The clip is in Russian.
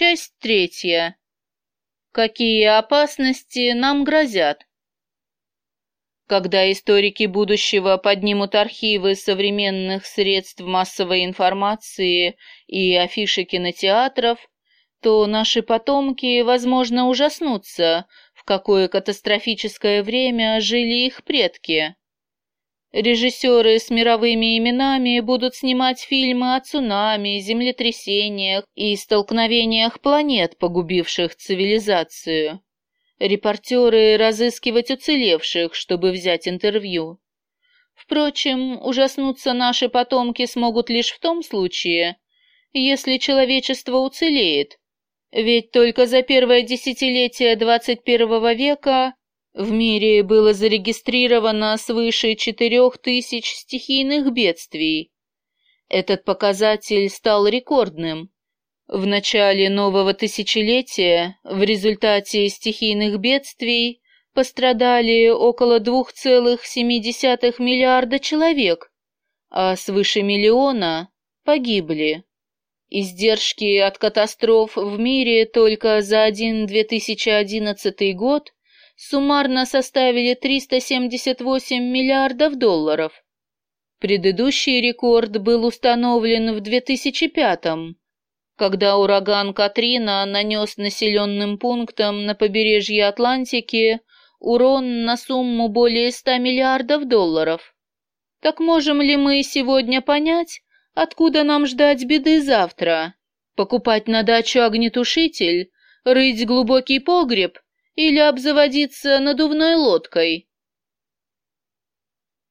Часть третья. Какие опасности нам грозят? Когда историки будущего поднимут архивы современных средств массовой информации и афиши кинотеатров, то наши потомки, возможно, ужаснутся, в какое катастрофическое время жили их предки. Режиссеры с мировыми именами будут снимать фильмы о цунами, землетрясениях и столкновениях планет, погубивших цивилизацию. Репортеры разыскивать уцелевших, чтобы взять интервью. Впрочем, ужаснуться наши потомки смогут лишь в том случае, если человечество уцелеет. Ведь только за первое десятилетие 21 века в мире было зарегистрировано свыше четырех тысяч стихийных бедствий. Этот показатель стал рекордным. В начале нового тысячелетия в результате стихийных бедствий пострадали около 2,7 миллиарда человек, а свыше миллиона погибли. Издержки от катастроф в мире только за один 2011 год суммарно составили 378 миллиардов долларов. Предыдущий рекорд был установлен в 2005 когда ураган Катрина нанес населенным пунктам на побережье Атлантики урон на сумму более 100 миллиардов долларов. Так можем ли мы сегодня понять, откуда нам ждать беды завтра? Покупать на дачу огнетушитель, рыть глубокий погреб или обзаводиться надувной лодкой.